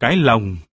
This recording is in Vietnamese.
cái lòng.